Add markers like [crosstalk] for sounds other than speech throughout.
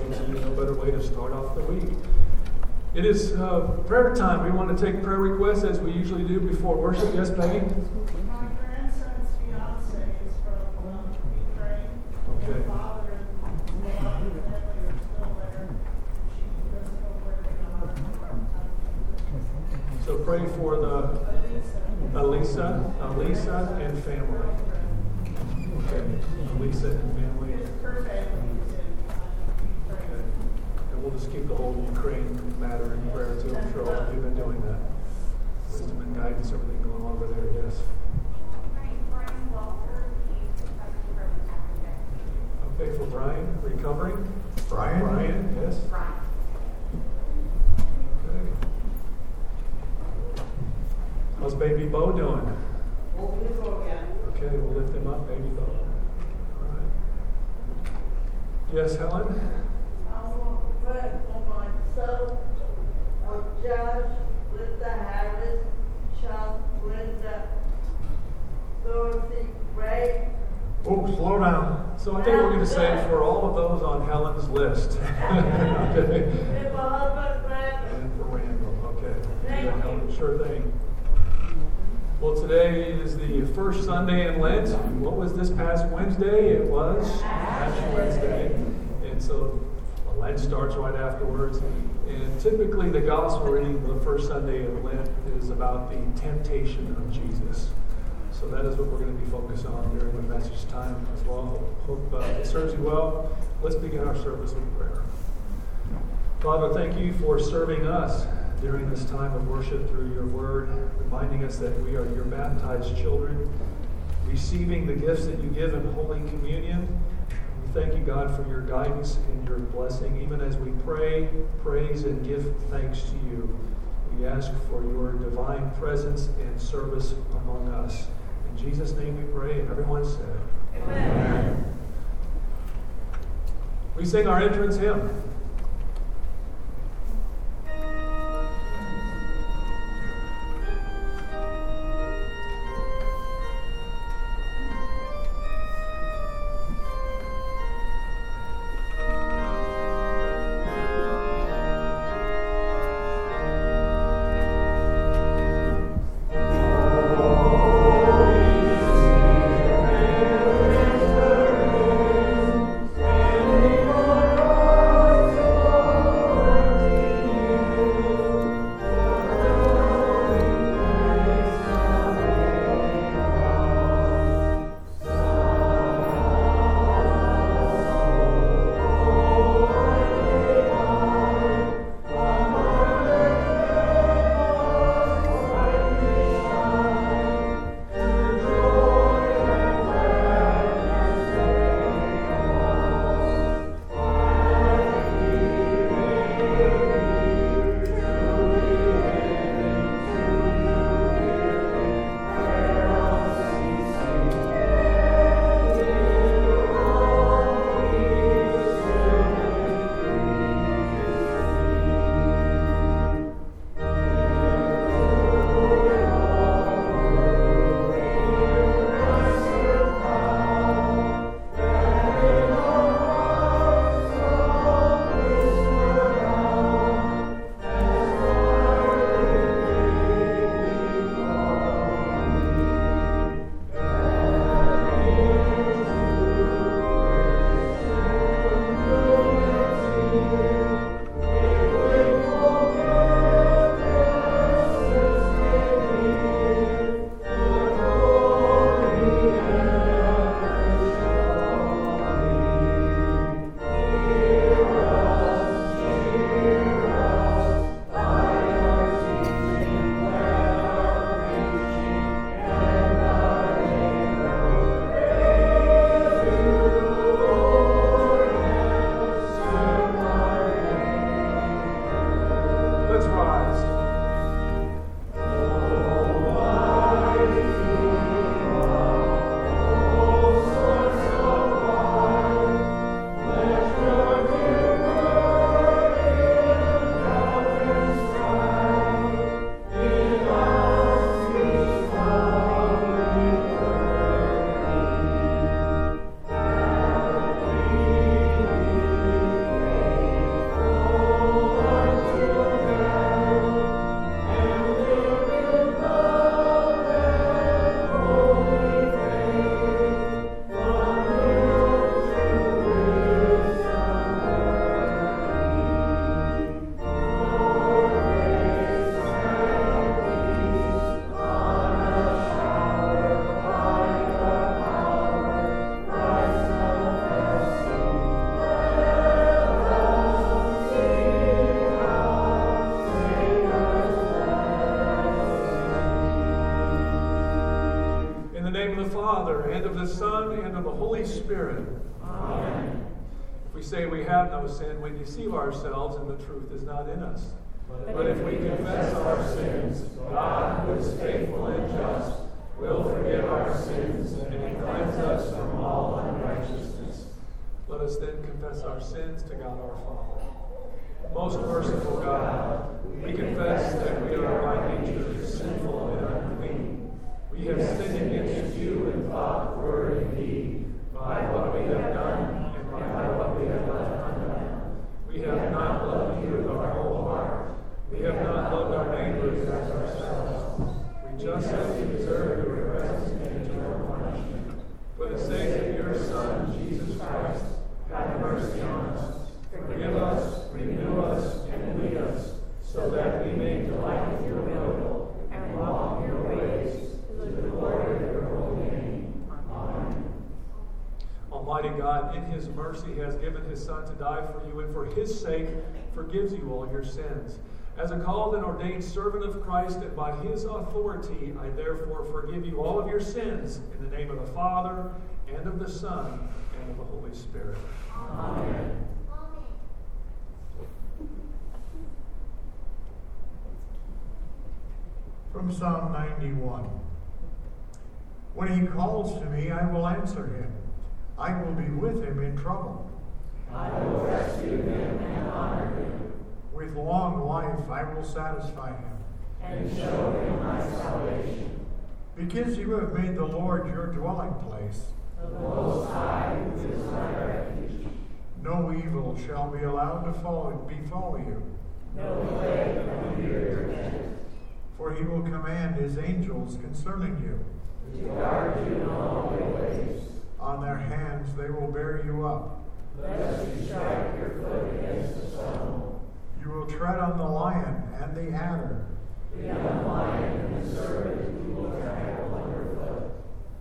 is to. No better way to start off the week. It is uh, prayer time. We want to take prayer requests as we usually do before worship. Yes, Peggy? My grandson's fiance is from um, Ukraine. Okay. Her father and the other family are still there. She doesn't know where they are. So pray for the Elisa. Elisa, Elisa and family. Okay, Elisa and family. Her family is in uh, Okay. Ukraine. And we'll just keep the whole Ukraine matter in prayer too. I'm sure all of you have been doing that. Wisdom and guidance, everything going on over there, yes. Okay, for Brian, recovering. Brian? Brian, yes. Okay. How's baby Bo doing? Okay, we'll lift him up, baby Bo. All right. Yes, Helen? I want to pray for myself, Josh, Linda Harris, Chuck, Linda, Dorothy, Ray, Oh, slow down. So I think we're going to say for all of those on Helen's list. [laughs] Okay. and my husband, Brandon. And for Randall, okay. Thank you. Helen, Sure thing. Well, today is the first Sunday in Lent. What was this past Wednesday? It was Ash Wednesday. And so well, Lent starts right afterwards. And typically the gospel reading for the first Sunday of Lent is about the temptation of Jesus. So that is what we're going to be focused on during the message time as well. Hope uh, it serves you well. Let's begin our service with prayer. Father, thank you for serving us during this time of worship through your word, reminding us that we are your baptized children, receiving the gifts that you give in Holy Communion. We thank you, God, for your guidance and your blessing, even as we pray, praise, and give thanks to you. We ask for your divine presence and service among us. In Jesus' name we pray, and everyone said, Amen. We sing our entrance hymn. Father, and of the Son, and of the Holy Spirit. Amen. If we say we have no sin, we deceive ourselves, and the truth is not in us. But if we confess our sins, God, who is faithful and just, will forgive our sins and cleanse us from all unrighteousness. Let us then confess our sins to God our Father. Most merciful God, we confess that we are by nature sinful and unclean. We have sinned against you in thought, word, and deed, by what we have done and by what we have left undone. We have not loved you with our whole heart. We have not loved our neighbors as ourselves. We justly deserve your presence and eternal punishment. For the sake of your Son, Jesus Christ, have mercy on us. Forgive us, renew us, and lead us, so that we may delight in your will and walk in your ways, to the glory of your holy name. Amen. Almighty God, in his mercy, has given his Son to die for his sake forgives you all your sins. As a called and ordained servant of Christ, and by his authority, I therefore forgive you all of your sins in the name of the Father, and of the Son, and of the Holy Spirit. Amen. From Psalm 91 When he calls to me, I will answer him. I will be with him in trouble. I will rescue him and honor him. With long life, I will satisfy him. And show him my salvation. Because you have made the Lord your dwelling place, the Most High is my refuge. No evil shall be allowed to fall, befall you. No plague come near your tent. For he will command his angels concerning you. To guard you in all your ways. On their hands they will bear you up. You will tread on the lion and the adder. The lion and the serpent you will trample underfoot.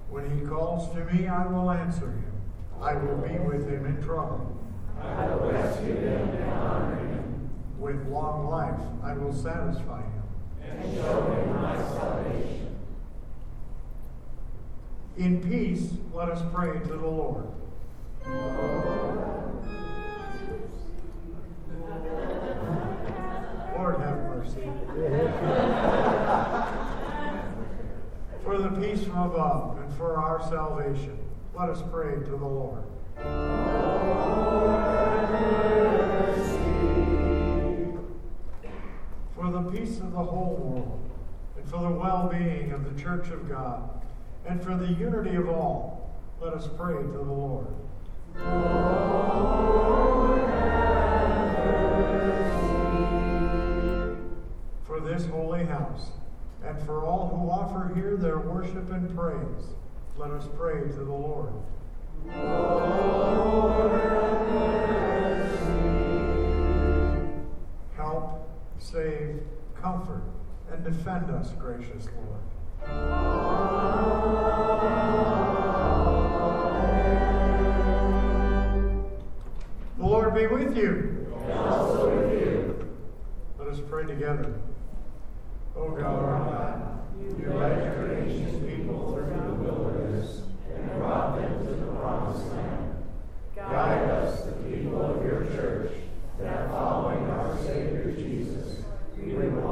When he calls to me, I will answer him. I will be with him in trouble. I will rescue him and honor him. With long life, I will satisfy him. And show him my salvation. In peace, let us pray to the Lord. Lord, have mercy. for the peace from above and for our salvation, let us pray to the Lord. For the peace of the whole world, and for the well being of the Church of God, and for the unity of all, let us pray to the Lord. For this holy house, and for all who offer here their worship and praise, let us pray to the Lord. Lord Help, save, comfort, and defend us, gracious Lord. The Lord be with you. And also with you. Let us pray together. O God, You led your ancient people through the wilderness and brought them to the promised land. Guide us, the people of your church, that following our Savior Jesus, we would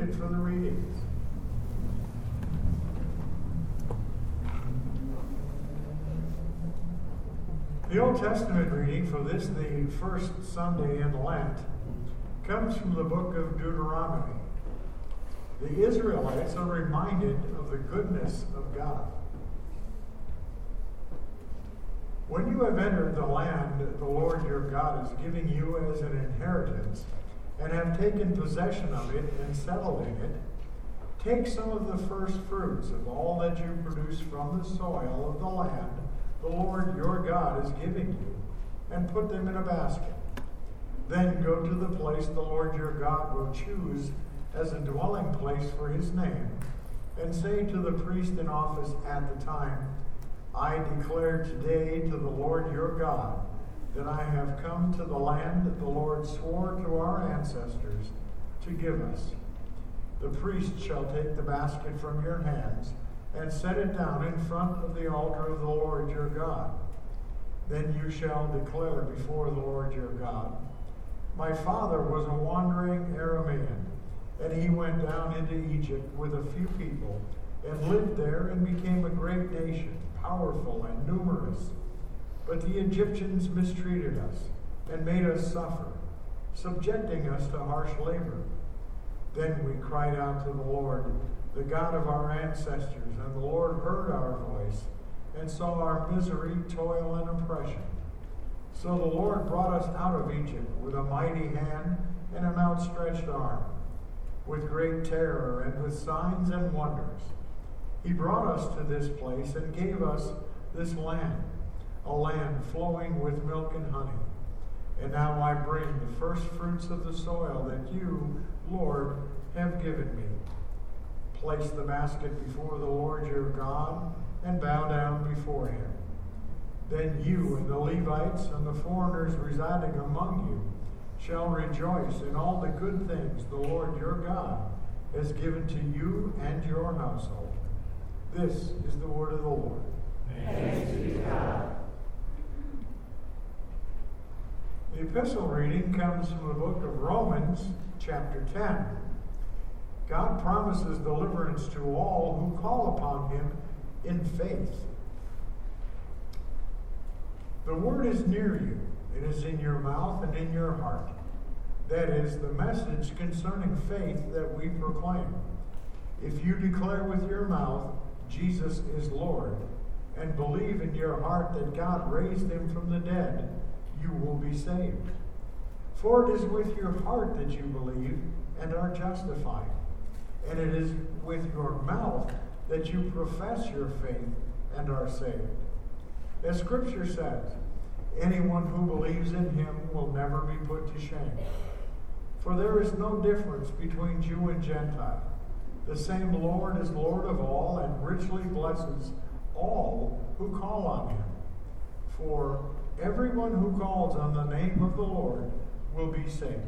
be seated the readings. The Old Testament reading for this, the first Sunday in Lent, comes from the book of Deuteronomy. The Israelites are reminded of the goodness of God. When you have entered the land the Lord your God is giving you as an inheritance, and have taken possession of it and settled in it, take some of the first fruits of all that you produce from the soil of the land the Lord your God is giving you, and put them in a basket. Then go to the place the Lord your God will choose as a dwelling place for his name, and say to the priest in office at the time, I declare today to the Lord your God that I have come to the land that the Lord swore to our ancestors to give us. The priest shall take the basket from your hands and set it down in front of the altar of the Lord your God. Then you shall declare before the Lord your God, My father was a wandering Aramean, and he went down into Egypt with a few people, and lived there and became a great nation, powerful and numerous. But the Egyptians mistreated us and made us suffer, subjecting us to harsh labor. Then we cried out to the Lord, the God of our ancestors, and the Lord heard our voice and saw our misery, toil, and oppression. So the Lord brought us out of Egypt with a mighty hand and an outstretched arm, with great terror and with signs and wonders. He brought us to this place and gave us this land, a land flowing with milk and honey. And now I bring the first fruits of the soil that you, Lord, have given me. Place the basket before the Lord your God and bow down before him. Then you and the Levites and the foreigners residing among you shall rejoice in all the good things the Lord your God has given to you and your household. This is the word of the Lord. Thanks be to God. The epistle reading comes from the book of Romans, chapter 10. God promises deliverance to all who call upon him in faith. The word is near you, it is in your mouth and in your heart. That is the message concerning faith that we proclaim. If you declare with your mouth, Jesus is Lord, and believe in your heart that God raised him from the dead, you will be saved. For it is with your heart that you believe and are justified, and it is with your mouth that you profess your faith and are saved. As Scripture says, anyone who believes in him will never be put to shame. For there is no difference between Jew and Gentile. The same Lord is Lord of all and richly blesses all who call on him. For everyone who calls on the name of the Lord will be saved.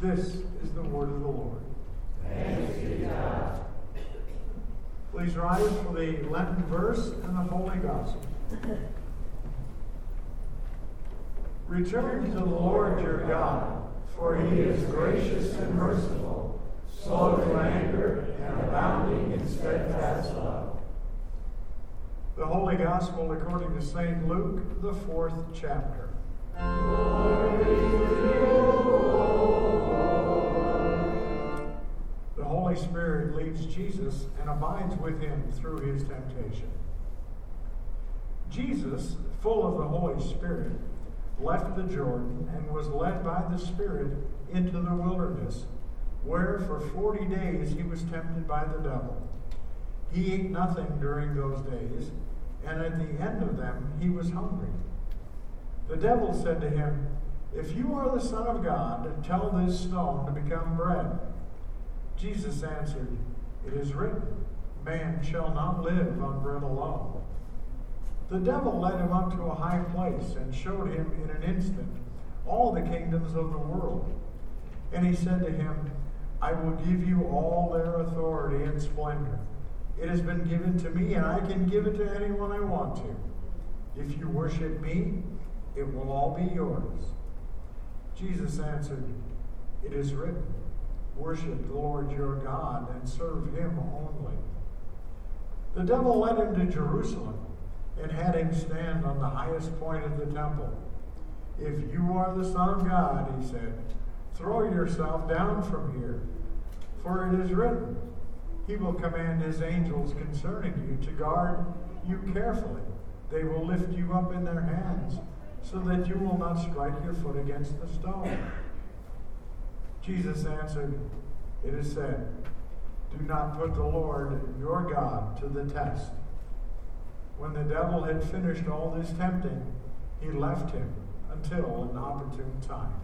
This is the word of the Lord. Thanks be to God. Please rise for the Lenten verse and the Holy Gospel. Return to the Lord your God, For he is gracious and merciful, slow to anger, and abounding in steadfast love. the Holy Gospel according to St. Luke, the fourth chapter. The Holy Spirit leads Jesus and abides with him through his temptation. Jesus, full of the Holy Spirit, left the Jordan and was led by the Spirit into the wilderness, where for forty days he was tempted by the devil. He ate nothing during those days, and at the end of them he was hungry. The devil said to him, If you are the Son of God, tell this stone to become bread. Jesus answered, It is written, Man shall not live on bread alone. The devil led him up to a high place and showed him in an instant all the kingdoms of the world. And he said to him, I will give you all their authority and splendor. It has been given to me, and I can give it to anyone I want to. If you worship me, it will all be yours. Jesus answered, It is written, Worship the Lord your God and serve him only. The devil led him to Jerusalem and had him stand on the highest point of the temple. If you are the Son of God, he said, throw yourself down from here. For it is written, He will command His angels concerning you to guard you carefully. They will lift you up in their hands so that you will not strike your foot against the stone. Jesus answered, It is said, Do not put the Lord your God to the test. When the devil had finished all this tempting, he left him until an opportune time.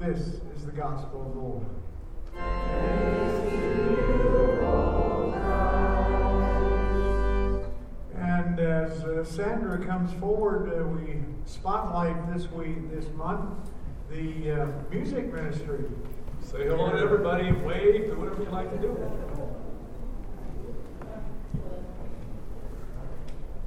This is the gospel of the Lord. Sandra comes forward, uh, we spotlight this week, this month, the uh, music ministry. Say hello to everybody, wave, do whatever you like to do.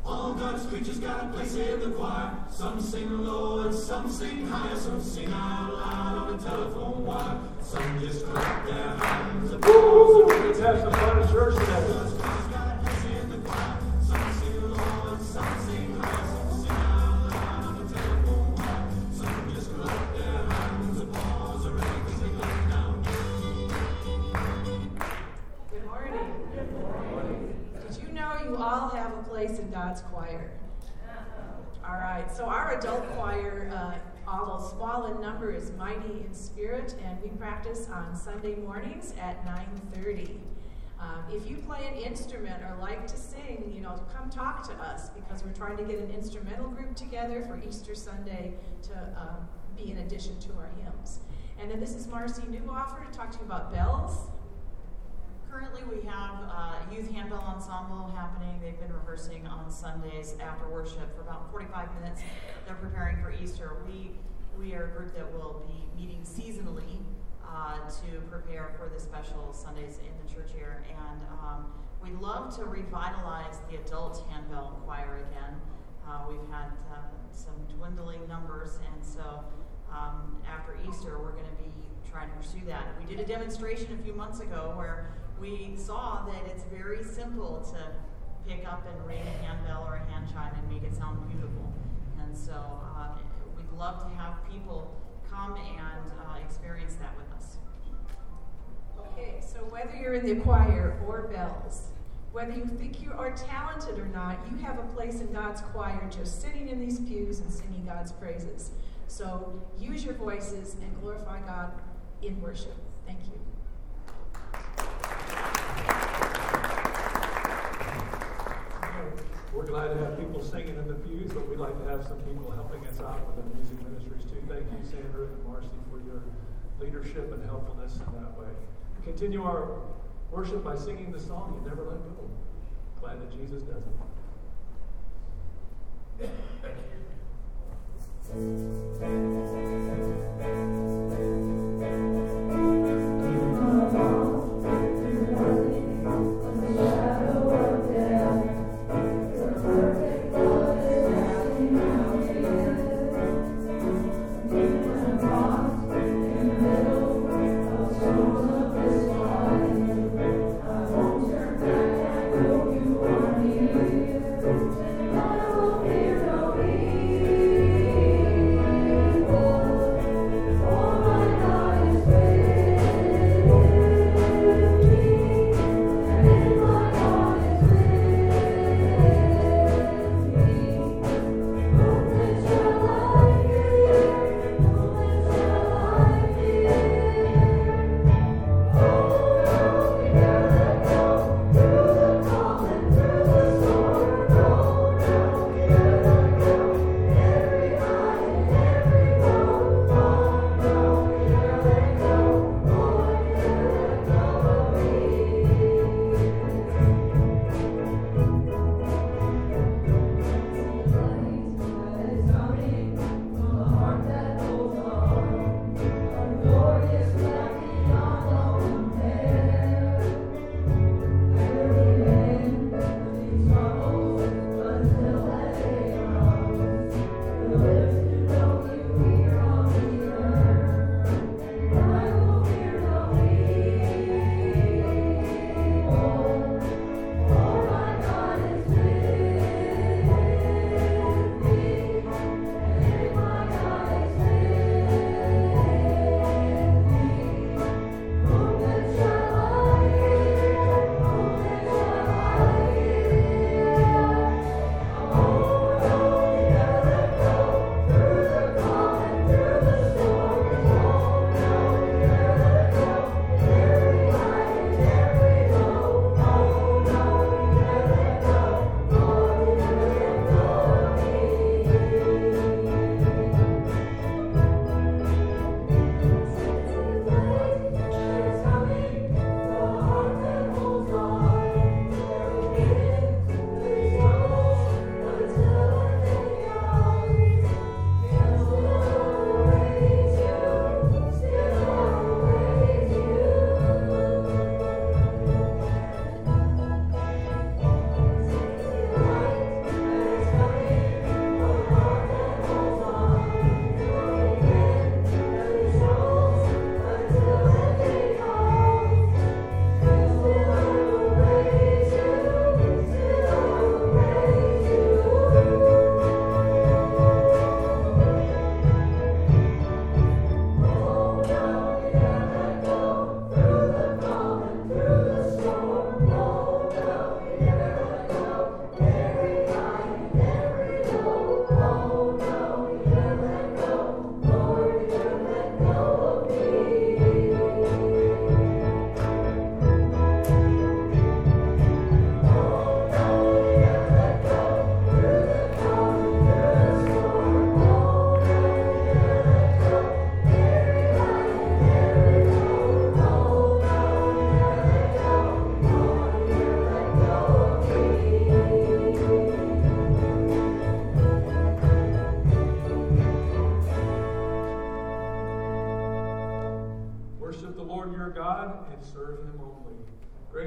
All God's creatures got a place in the choir. Some sing low and some sing high. Some sing out loud on the telephone wire. Some just clap their hands. Woo! Let's have some fun at church today. God's choir. All right, so our adult choir, uh, although small in number, is mighty in spirit, and we practice on Sunday mornings at 9:30. Um, if you play an instrument or like to sing, you know, come talk to us because we're trying to get an instrumental group together for Easter Sunday to um, be in addition to our hymns. And then this is Marcy Newoffer to talk to you about bells. Currently, we have a uh, youth handbell ensemble happening. They've been rehearsing on Sundays after worship for about 45 minutes. They're preparing for Easter. We we are a group that will be meeting seasonally uh, to prepare for the special Sundays in the church here, and um, we'd love to revitalize the adult handbell choir again. Uh, we've had uh, some dwindling numbers, and so um, after Easter, we're going to be trying to pursue that. We did a demonstration a few months ago where we saw that it's very simple to pick up and ring a handbell or a hand chime and make it sound beautiful. And so uh, we'd love to have people come and uh, experience that with us. Okay, so whether you're in the choir or bells, whether you think you are talented or not, you have a place in God's choir just sitting in these pews and singing God's praises. So use your voices and glorify God in worship. Thank you. We're glad to have people singing in the pews, but we'd like to have some people helping us out with the music ministries too. Thank you, Sandra and Marcy, for your leadership and helpfulness in that way. Continue our worship by singing the song, You Never Let Go. Glad that Jesus does it.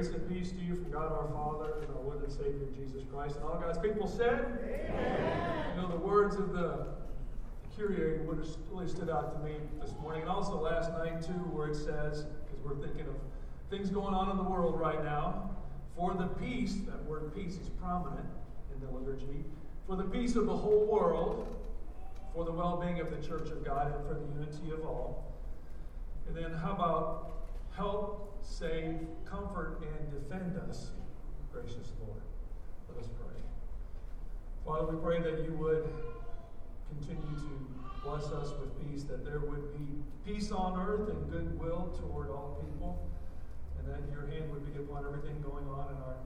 Grace and peace to you from God our Father and our Lord and Savior Jesus Christ. And all God's people said, Amen. You know, the words of the Kyrie would have really stood out to me this morning, and also last night too, where it says, because we're thinking of things going on in the world right now, for the peace, that word peace is prominent in the liturgy, for the peace of the whole world, for the well being of the church of God, and for the unity of all. And then how about help, save, comfort, and defend us, gracious Lord? Let us pray. Father, we pray that you would continue to bless us with peace, that there would be peace on earth and goodwill toward all people, and that your hand would be upon everything going on in our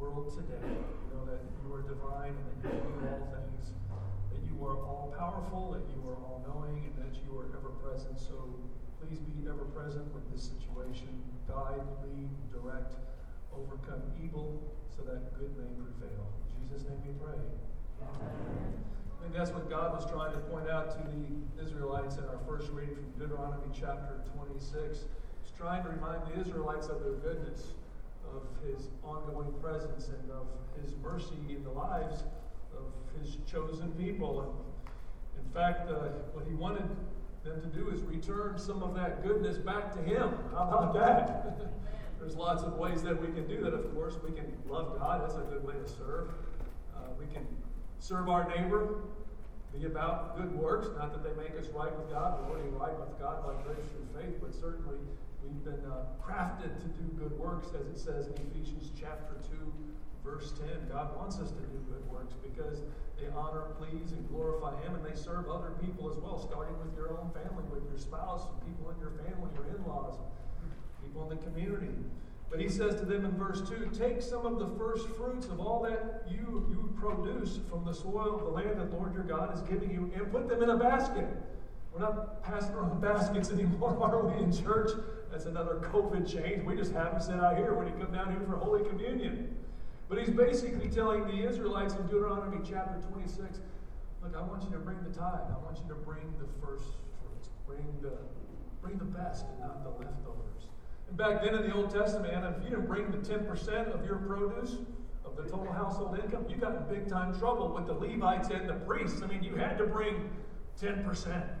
world today. You know that you are divine and that you do all things, that you are all powerful, that you are all knowing, and that you are ever present. So please be ever present with this situation. Guide, lead, direct, overcome evil so that good may prevail. In Jesus' name we pray. Amen. I think that's what God was trying to point out to the Israelites in our first reading from Deuteronomy chapter 26. He's trying to remind the Israelites of their goodness, of his ongoing presence, and of his mercy in the lives of his chosen people. And in fact, uh, what he wanted them to do is return some of that goodness back to him. How about that? [laughs] There's lots of ways that we can do that, of course. We can love God, that's a good way to serve. Uh, we can serve our neighbor, be about good works. Not that they make us right with God, we're already right with God by grace through faith, but certainly we've been uh, crafted to do good works, as it says in Ephesians chapter 2, verse 10. God wants us to do good works because they honor, please, and glorify Him, and they serve other people as well, starting with your own family, with your spouse, and people in your family, your in laws, people in the community. But he says to them in verse 2 Take some of the first fruits of all that you, you produce from the soil of the land that Lord your God is giving you and put them in a basket. We're not passing around [laughs] baskets anymore, [laughs] are we, in church? That's another COVID change. We just have them sit out here when you come down here for Holy Communion. But he's basically telling the Israelites in Deuteronomy chapter 26 Look, I want you to bring the tithe. I want you to bring the first fruits. Bring the, bring the best and not the leftovers. And back then in the Old Testament, if you didn't bring the 10% of your produce, of the total household income, you got in big time trouble with the Levites and the priests. I mean, you had to bring 10%.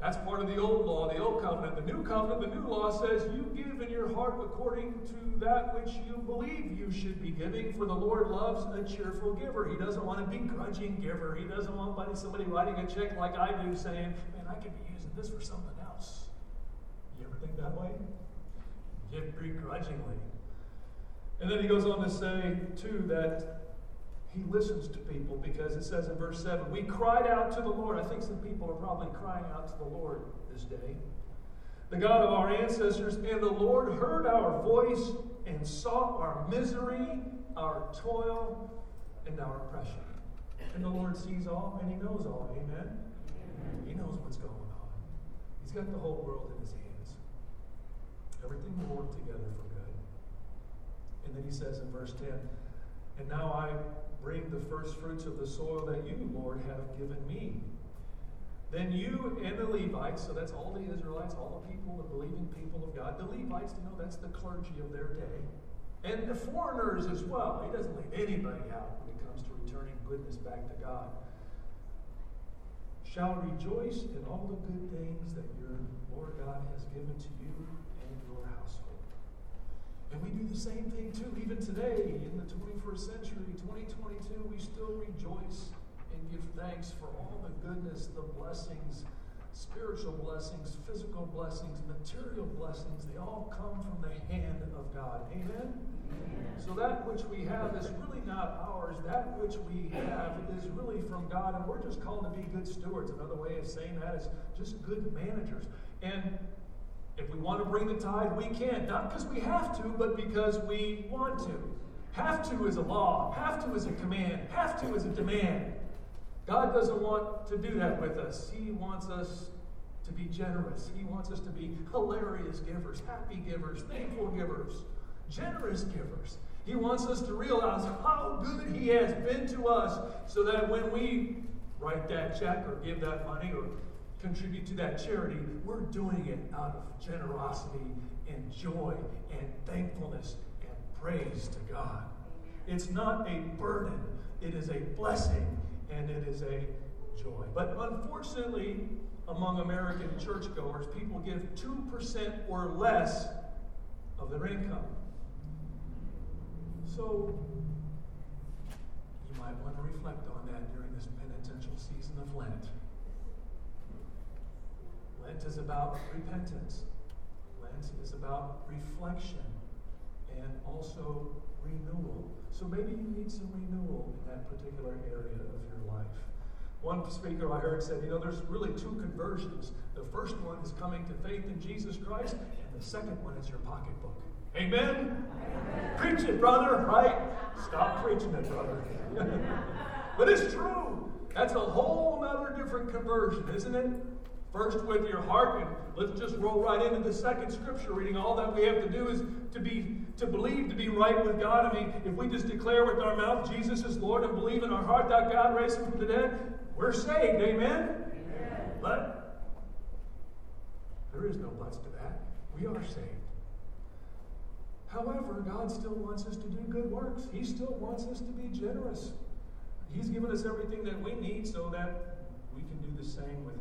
That's part of the old law, the old covenant. The new covenant, the new law says you give in your heart according to that which you believe you should be giving, for the Lord loves a cheerful giver. He doesn't want a begrudging giver. He doesn't want somebody writing a check like I do saying, man, I could be using this for something else. You ever think that way? give begrudgingly. And then he goes on to say, too, that he listens to people because it says in verse 7 we cried out to the Lord. I think some people are probably crying out to the Lord this day. The God of our ancestors, and the Lord heard our voice and saw our misery, our toil, and our oppression. And the Lord sees all and he knows all. Amen? Amen. He knows what's going on. He's got the whole world in his hands. Everything will work together for good. And then he says in verse 10, And now I bring the first fruits of the soil that you, Lord, have given me. Then you and the Levites, so that's all the Israelites, all the people, the believing people of God, the Levites, you know, that's the clergy of their day, and the foreigners as well. He doesn't leave anybody out when it comes to returning goodness back to God. Shall rejoice in all the good things that your Lord God has given to you. And we do the same thing too, even today in the 21st century, 2022, we still rejoice and give thanks for all the goodness, the blessings, spiritual blessings, physical blessings, material blessings. They all come from the hand of God. Amen? Amen? So that which we have is really not ours. That which we have is really from God. And we're just called to be good stewards. Another way of saying that is just good managers. And if we want to bring the tithe, we can. Not because we have to, but because we want to. Have to is a law, have to is a command, have to is a demand. God doesn't want to do that with us. He wants us to be generous. He wants us to be hilarious givers, happy givers, thankful givers, generous givers. He wants us to realize how good He has been to us so that when we write that check or give that money or contribute to that charity, we're doing it out of generosity and joy and thankfulness and praise to God. It's not a burden, it is a blessing and it is a joy. But unfortunately, among American churchgoers, people give 2% or less of their income. So, you might want to reflect on that during this penitential season of Lent. Lent is about repentance, Lent is about reflection and also renewal. So maybe you need some renewal in that particular area of your life. One speaker I heard said, you know, there's really two conversions. The first one is coming to faith in Jesus Christ, and the second one is your pocketbook. Amen? Amen. Preach it, brother, right? Stop preaching it, brother. [laughs] but it's true. That's a whole other different conversion, isn't it? First with your heart, and let's just roll right into the second scripture reading. All that we have to do is to be to believe, to be right with God. I mean, if we just declare with our mouth Jesus is Lord and believe in our heart that God raised him from the dead, we're saved. Amen? Amen. But there is no buts to that. We are saved. However, God still wants us to do good works. He still wants us to be generous. He's given us everything that we need so that we can do the same with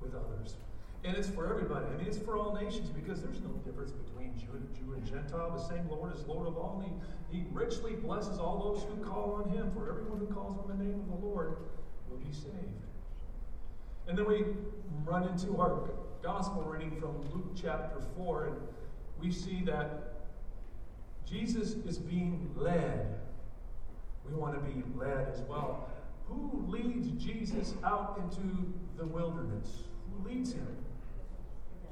with others. And it's for everybody. I mean, it's for all nations because there's no difference between Jew, Jew and Gentile. The same Lord is Lord of all. And he, he richly blesses all those who call on Him. For everyone who calls on the name of the Lord will be saved. And then we run into our gospel reading from Luke chapter 4. And we see that Jesus is being led. We want to be led as well. Who leads Jesus out into the wilderness? Leads him?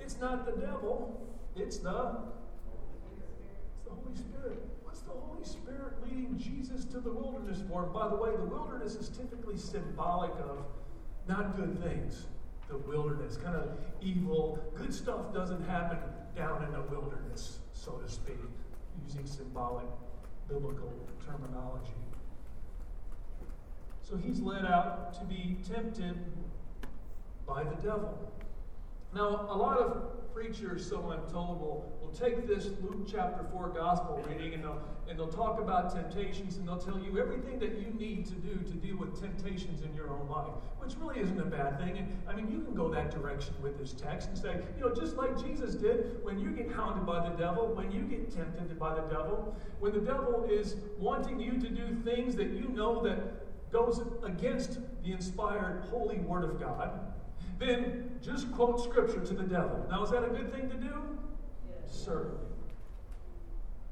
It's not the devil, it's the, it's the Holy Spirit. What's the Holy Spirit leading Jesus to the wilderness for? By the way, the wilderness is typically symbolic of not good things. The wilderness, kind of evil. Good stuff doesn't happen down in the wilderness, so to speak, using symbolic biblical terminology. So he's led out to be tempted by the devil. Now, a lot of preachers, so I'm told, will, will take this Luke chapter 4 gospel reading and they'll, and they'll talk about temptations and they'll tell you everything that you need to do to deal with temptations in your own life, which really isn't a bad thing. And I mean, you can go that direction with this text and say, you know, just like Jesus did, when you get hounded by the devil, when you get tempted by the devil, when the devil is wanting you to do things that you know that goes against the inspired holy word of God, then just quote scripture to the devil. Now, is that a good thing to do? Yes. Certainly.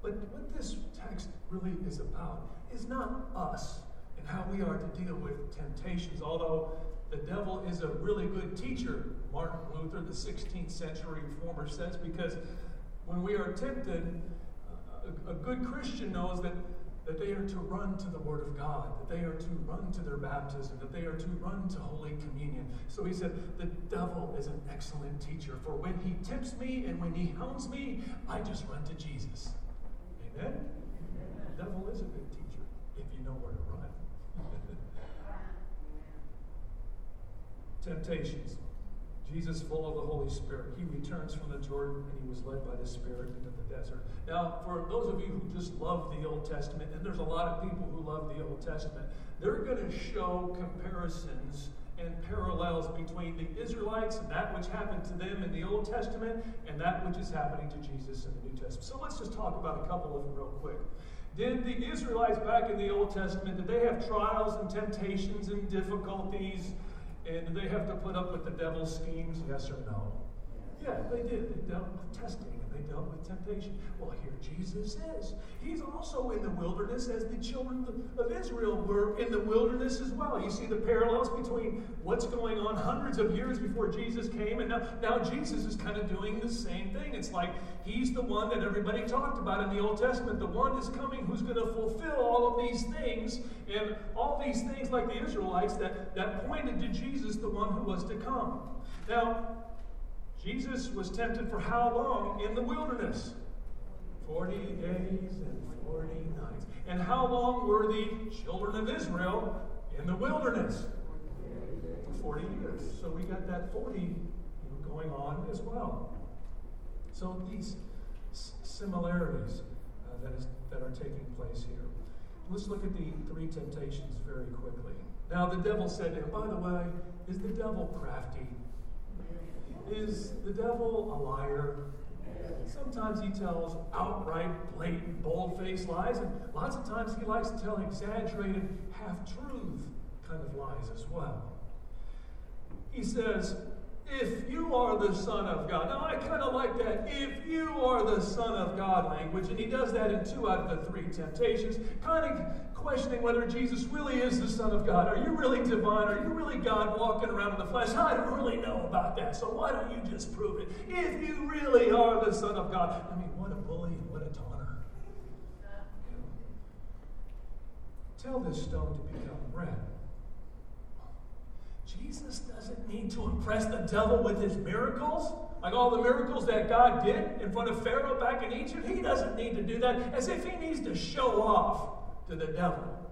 But what this text really is about is not us and how we are to deal with temptations, although the devil is a really good teacher, Martin Luther, the 16th century reformer, says, because when we are tempted, a, a good Christian knows that that they are to run to the Word of God, that they are to run to their baptism, that they are to run to Holy Communion. So he said, The devil is an excellent teacher, for when he tempts me and when he hounds me, I just run to Jesus. Amen? The devil is a good teacher if you know where to run. [laughs] Temptations. Jesus, full of the Holy Spirit, he returns from the Jordan and he was led by the Spirit into Now, for those of you who just love the Old Testament, and there's a lot of people who love the Old Testament, they're going to show comparisons and parallels between the Israelites and that which happened to them in the Old Testament and that which is happening to Jesus in the New Testament. So let's just talk about a couple of them real quick. Did the Israelites back in the Old Testament, did they have trials and temptations and difficulties? And did they have to put up with the devil's schemes? Yes or no? Yeah, they did. They dealt with testing they dealt with temptation. Well, here Jesus is. He's also in the wilderness as the children of Israel were in the wilderness as well. You see the parallels between what's going on hundreds of years before Jesus came, and now, now Jesus is kind of doing the same thing. It's like he's the one that everybody talked about in the Old Testament. The one is coming who's going to fulfill all of these things, and all these things, like the Israelites, that, that pointed to Jesus, the one who was to come. Now, Jesus was tempted for how long in the wilderness? 40 days and 40 nights. And how long were the children of Israel in the wilderness? 40 years. So we got that 40 going on as well. So these similarities uh, that, is, that are taking place here. Let's look at the three temptations very quickly. Now, the devil said to him, by the way, is the devil crafty? Is the devil a liar? Sometimes he tells outright, blatant, bold faced lies, and lots of times he likes to tell exaggerated, half truth kind of lies as well. He says, if you are the Son of God. Now, I kind of like that. If you are the Son of God language, and he does that in two out of the three temptations, kind of questioning whether Jesus really is the Son of God. Are you really divine? Are you really God walking around in the flesh? I don't really know about that, so why don't you just prove it? If you really are the Son of God. I mean, what a bully and what a taunter. Tell this stone to become bread. Jesus doesn't need to impress the devil with his miracles. Like all the miracles that God did in front of Pharaoh back in Egypt, he doesn't need to do that as if he needs to show off to the devil.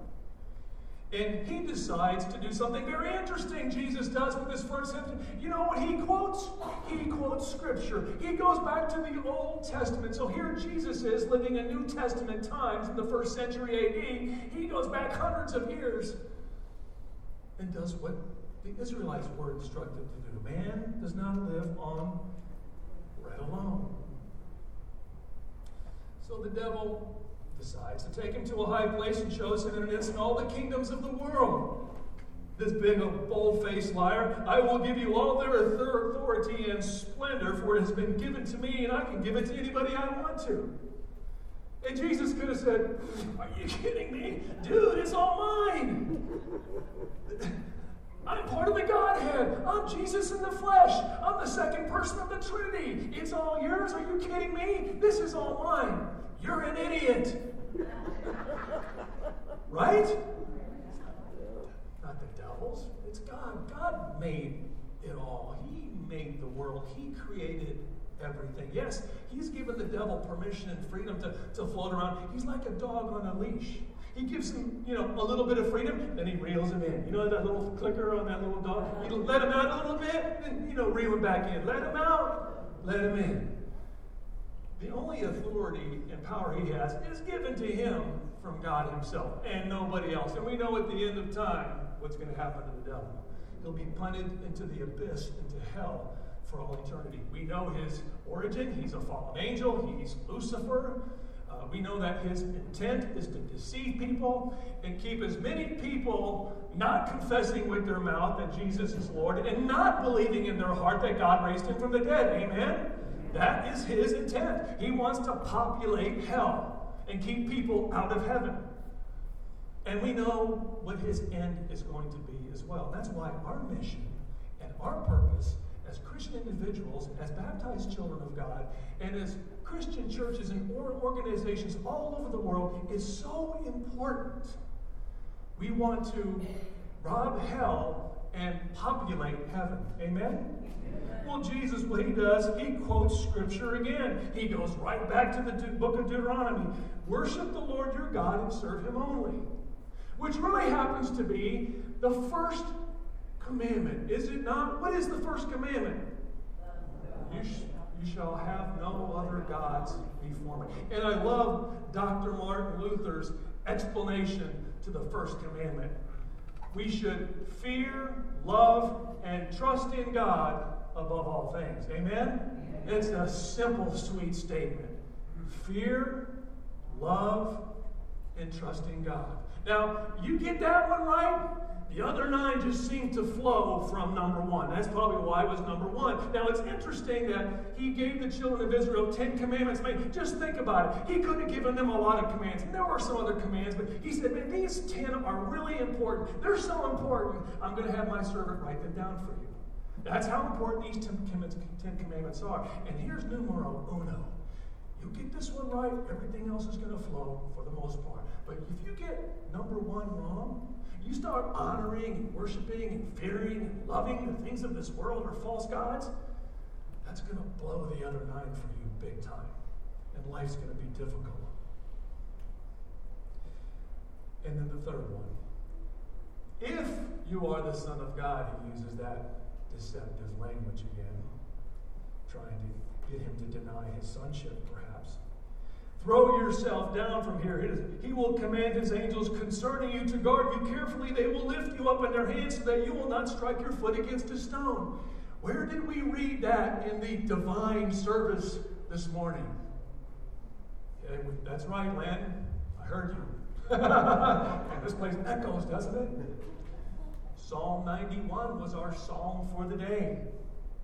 And he decides to do something very interesting, Jesus does with this first sentence. You know what he quotes? He quotes scripture. He goes back to the Old Testament. So here Jesus is living in New Testament times in the first century AD. He goes back hundreds of years and does what the Israelites were instructed to do. Man does not live on bread alone. So the devil decides to take him to a high place and shows him in an instant all the kingdoms of the world. This big, bold faced liar, I will give you all their authority and splendor, for it has been given to me, and I can give it to anybody I want to. And Jesus could have said, hmm, Are you kidding me? Dude, it's all mine. I'm part of the Godhead. I'm Jesus in the flesh. I'm the second person of the Trinity. It's all yours. Are you kidding me? This is all mine. You're an idiot. Right? Not the devil's. It's God. God made it all. He made the world. He created everything. Yes, he's given the devil permission and freedom to, to float around. He's like a dog on a leash. He gives him, you know, a little bit of freedom, then he reels him in. You know that little clicker on that little dog? You let him out a little bit, then, you know, reel him back in. Let him out, let him in. The only authority and power he has is given to him from God himself and nobody else. And we know at the end of time what's going to happen to the devil. He'll be punted into the abyss, into hell for all eternity. We know his origin. He's a fallen angel. He's Lucifer. Uh, we know that his intent is to deceive people and keep as many people not confessing with their mouth that Jesus is Lord and not believing in their heart that God raised him from the dead. Amen? That is his intent. He wants to populate hell and keep people out of heaven. And we know what his end is going to be as well. That's why our mission and our purpose as Christian individuals, as baptized children of God, and as Christian churches and organizations all over the world is so important. We want to rob hell and populate heaven. Amen? Well, Jesus, what he does, he quotes scripture again. He goes right back to the book of Deuteronomy Worship the Lord your God and serve him only. Which really happens to be the first commandment, is it not? What is the first commandment? You, sh- you shall have no other gods before me. And I love Dr. Martin Luther's explanation to the first commandment. We should fear, love, and trust in God above all things. Amen? It's a simple, sweet statement. Fear, love, and trust in God. Now, you get that one right, the other nine just seem to flow from number one. That's probably why it was number one. Now, it's interesting that he gave the children of Israel Ten Commandments. Man, just think about it. He could have given them a lot of commands. And there were some other commands, but he said, man, these ten are really important. They're so important, I'm going to have my servant write them down for you. That's how important these Ten Commandments are. And here's numero uno. You get this one right, everything else is going to flow for the most part. But if you get number one wrong, you start honoring and worshiping and fearing and loving the things of this world or false gods, that's going to blow the other nine for you big time. And life's going to be difficult. And then the third one If you are the Son of God, he uses that deceptive language again, trying to get him to deny his sonship, perhaps. Throw yourself down from here. He will command his angels concerning you to guard you carefully. They will lift you up in their hands so that you will not strike your foot against a stone. Where did we read that in the divine service this morning? That's right, Len. I heard you. [laughs] this place echoes, doesn't it? Psalm 91 was our psalm for the day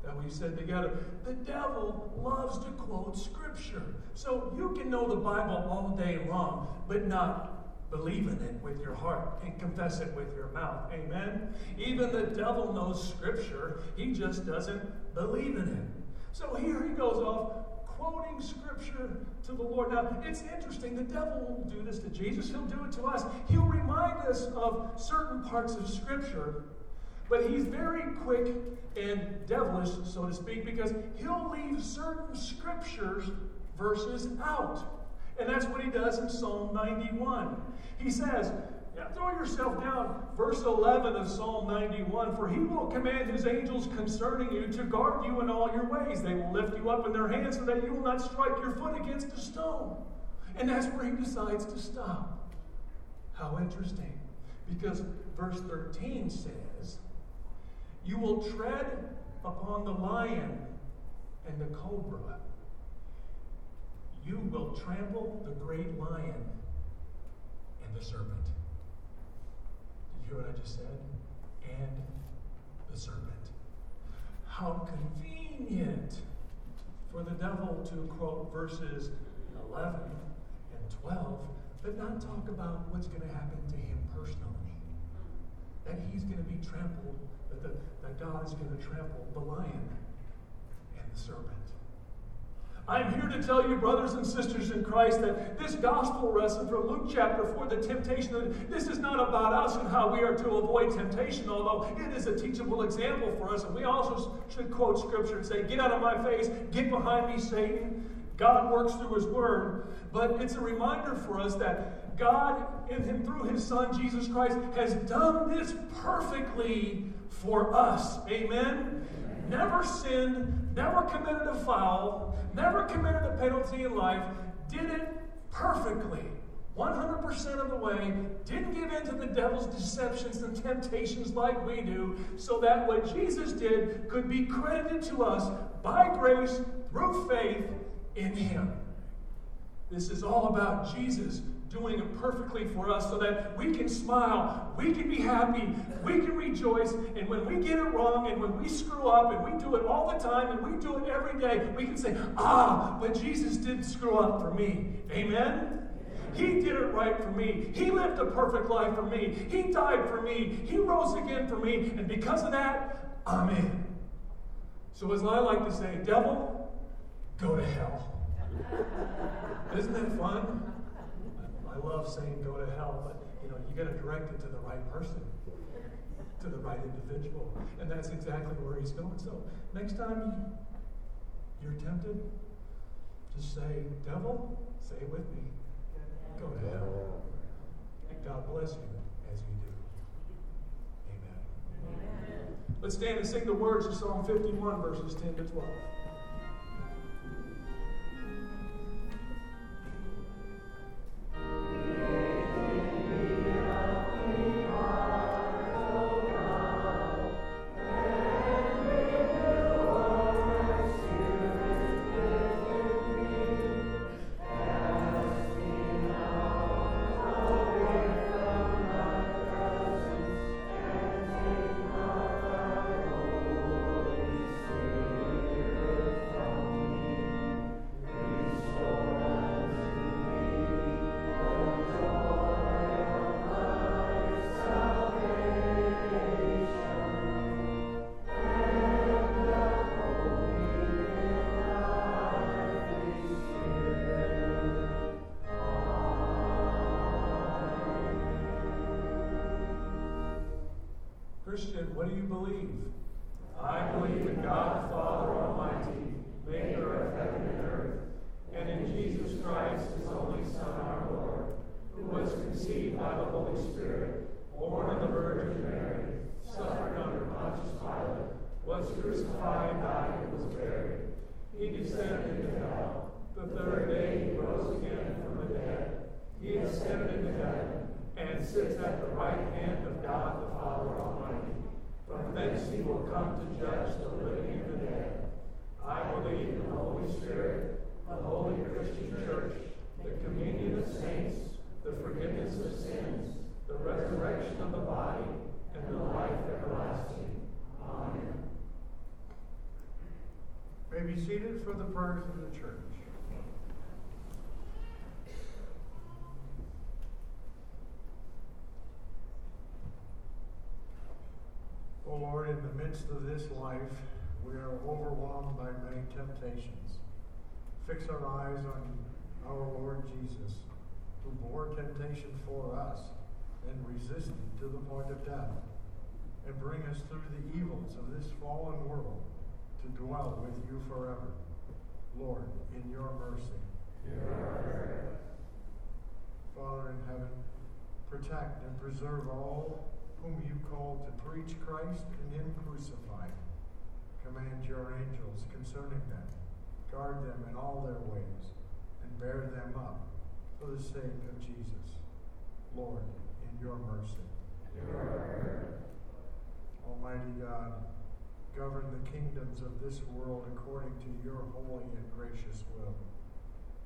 that we said together. The devil loves to quote scripture. So you can know the Bible all day long, but not believe in it with your heart and confess it with your mouth. Amen? Even the devil knows scripture, he just doesn't believe in it. So here he goes off quoting scripture to the Lord. Now, it's interesting. The devil won't do this to Jesus, he'll do it to us. He'll remind us of certain parts of scripture, but he's very quick and devilish, so to speak, because he'll leave certain scriptures verses out. And that's what he does in Psalm 91. He says, throw yourself down. Verse 11 of Psalm 91 For he will command his angels concerning you to guard you in all your ways. They will lift you up in their hands so that you will not strike your foot against a stone. And that's where he decides to stop. How interesting. Because verse 13 says, You will tread upon the lion and the cobra. You will trample the great lion and the serpent hear what I just said? And the serpent. How convenient for the devil to quote verses 11 and 12, but not talk about what's going to happen to him personally. That he's going to be trampled, that, the, that God is going to trample the lion and the serpent. I'm here to tell you, brothers and sisters in Christ, that this gospel lesson from Luke chapter 4, the temptation, this is not about us and how we are to avoid temptation, although it is a teachable example for us. And we also should quote scripture and say, Get out of my face, get behind me, Satan. God works through his word. But it's a reminder for us that God, in him through his Son, Jesus Christ, has done this perfectly for us. Amen? Never sinned, never committed a foul, never committed a penalty in life, did it perfectly. 100% of the way, didn't give in to the devil's deceptions and temptations like we do, so that what Jesus did could be credited to us by grace through faith in Him. This is all about Jesus doing it perfectly for us so that we can smile, we can be happy, we can rejoice, and when we get it wrong and when we screw up and we do it all the time and we do it every day, we can say, Ah, but Jesus did screw up for me. Amen? He did it right for me. He lived a perfect life for me. He died for me. He rose again for me. And because of that, I'm in. So, as I like to say, devil, go to hell. Isn't that fun? I love saying go to hell, but you know, you got to direct it to the right person, to the right individual. And that's exactly where he's going. So next time you're tempted, just say, Devil, say it with me. Go to hell. And God bless you as you do. Amen. Amen. Let's stand and sing the words of Psalm 51, verses 10 to 12. Right hand of God the Father Almighty. From thence he will come to judge the living and the dead. I believe in the Holy Spirit, the holy Christian church, the communion of saints, the forgiveness of sins, the resurrection of the body, and the life everlasting. Amen. May be seated for the prayers of the church. O oh Lord, in the midst of this life, we are overwhelmed by many temptations. Fix our eyes on our Lord Jesus, who bore temptation for us and resisted to the point of death, and bring us through the evils of this fallen world to dwell with you forever. Lord, in your mercy. Father in heaven, protect and preserve all whom you called to preach Christ and Him crucified. Command your angels concerning them. Guard them in all their ways and bear them up for the sake of Jesus. Lord, in your mercy. Almighty God, govern the kingdoms of this world according to your holy and gracious will.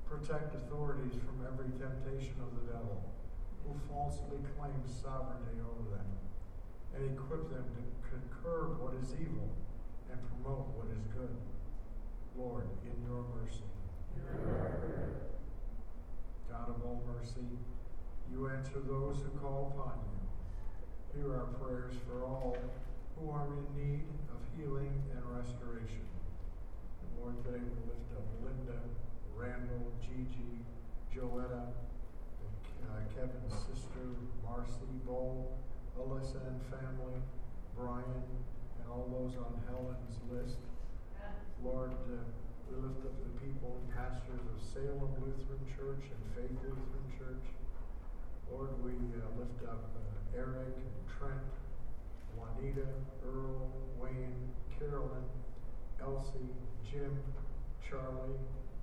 Protect authorities from every temptation of the devil, who falsely claims sovereignty over them, and equip them to curb what is evil and promote what is good. Lord, in your mercy. God of all mercy, you answer those who call upon you. Hear our prayers for all who are in need of healing and restoration. And Lord, today we lift up Linda, Randall, Gigi, Joetta, uh, Kevin's sister, Marcy, Bo, Alyssa and family, Brian, and all those on Helen's list. Lord, uh, we lift up the people and pastors of Salem Lutheran Church and Faith Lutheran Church. Lord, we uh, lift up uh, Eric and Trent Juanita, Earl, Wayne, Carolyn, Elsie, Jim, Charlie,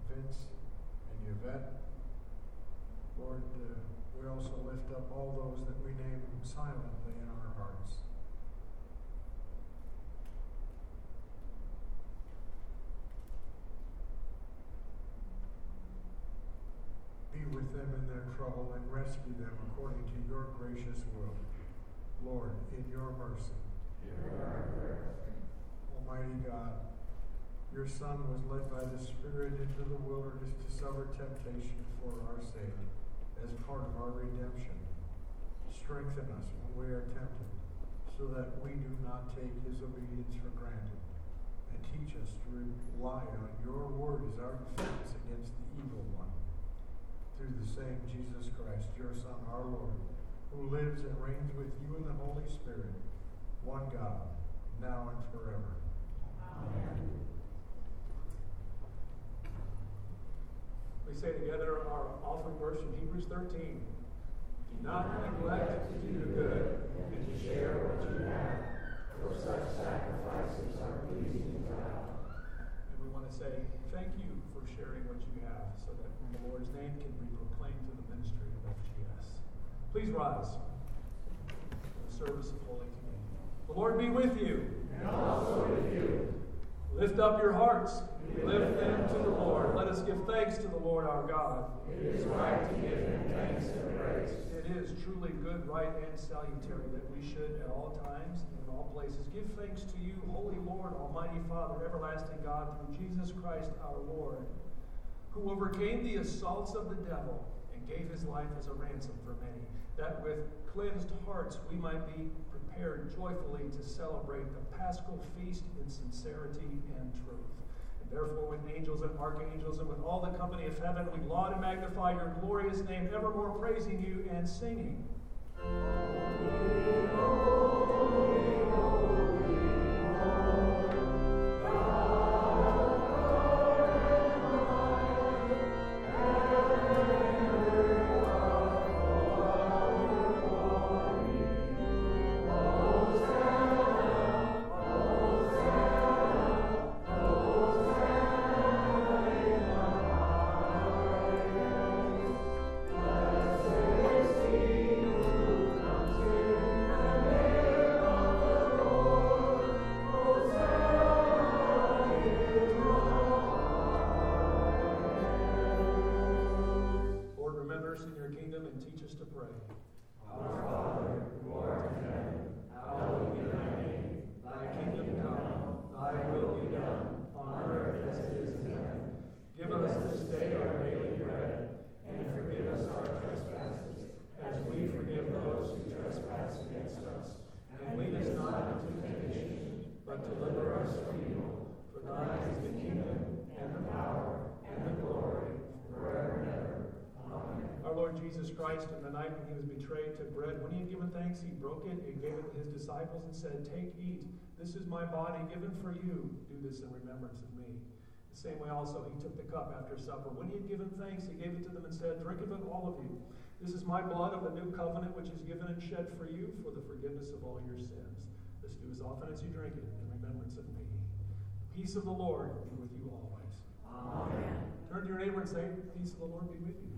Vince, and Yvette. Lord, uh, we also lift up all those that we name silently in our hearts. Be with them in their trouble and rescue them according to your gracious will. Lord, in your mercy. Almighty God, your Son was led by the Spirit into the wilderness to suffer temptation for our sake as part of our redemption. Strengthen us when we are tempted, so that we do not take his obedience for granted. And teach us to rely on your word as our defense against the evil one. Through the same Jesus Christ, your Son, our Lord who lives and reigns with you in the Holy Spirit, one God, now and forever. Amen. We say together our offering verse from Hebrews 13. Do not neglect to do good and to share what you have, for such sacrifices are pleasing to God. And we want to say thank you for sharing what you have so that the Lord's name can be proclaimed through the ministry of FGS. Please rise for the service of Holy Communion. The Lord be with you. And also with you. Lift up your hearts. Lift them to the Lord. Let us give thanks to the Lord our God. It is right to give him thanks and praise. It is truly good, right, and salutary that we should at all times and in all places give thanks to you, Holy Lord, Almighty Father, everlasting God, through Jesus Christ our Lord, who overcame the assaults of the devil and gave his life as a ransom for many, that with cleansed hearts we might be prepared joyfully to celebrate the paschal feast in sincerity and truth. Therefore, with angels and archangels and with all the company of heaven, we laud and magnify your glorious name, evermore praising you and singing. pray. Thy kingdom come, thy will be done, on earth as it is in heaven. Give us this day our daily bread, and forgive us our trespasses, as we forgive those who trespass against us. And lead us not into temptation, but deliver us from evil. For thine is the kingdom, and the power, and the glory, forever and ever. Amen. Our Lord Jesus Christ, in the night when he was betrayed, took bread. When he had given thanks, he broke it and gave it to his disciples and said, Take, eat. This is my body given for you. Do this in remembrance of me. The same way also he took the cup after supper. When he had given thanks, he gave it to them and said, Drink of it, all of you. This is my blood of the new covenant, which is given and shed for you for the forgiveness of all your sins. This do as often as you drink it in remembrance of me. The peace of the Lord be with you always. Amen. Turn to your neighbor and say, peace of the Lord be with you.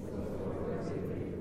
Amen.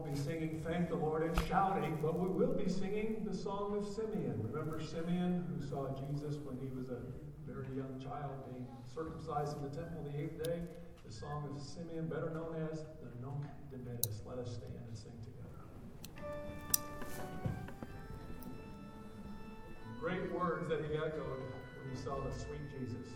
Won't be singing Thank the Lord and shouting, but we will be singing the song of Simeon. Remember Simeon, who saw Jesus when he was a very young child being circumcised in the temple the eighth day? The song of Simeon, better known as the Nunc Dimittis. Let us stand and sing together. Great words that he echoed when he saw the sweet Jesus.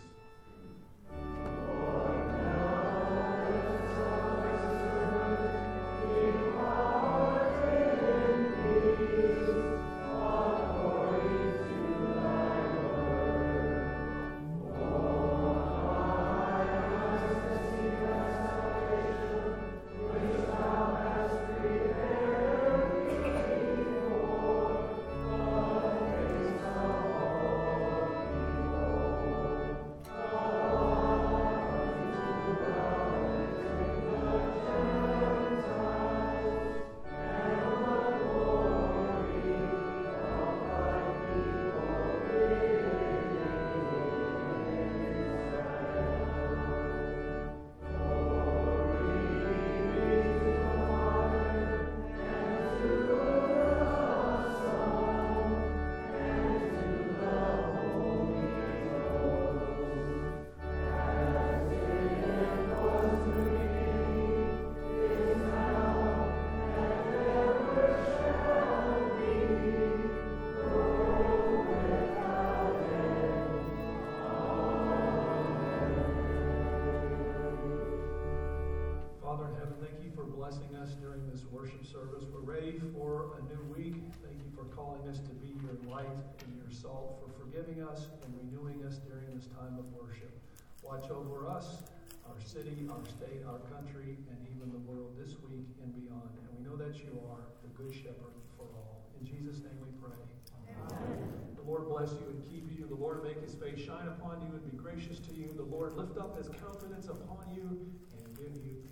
Watch over us, our city, our state, our country, and even the world this week and beyond. And we know that you are the good shepherd for all. In Jesus' name we pray. Amen. The Lord bless you and keep you. The Lord make his face shine upon you and be gracious to you. The Lord lift up his countenance upon you and give you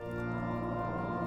Thank you.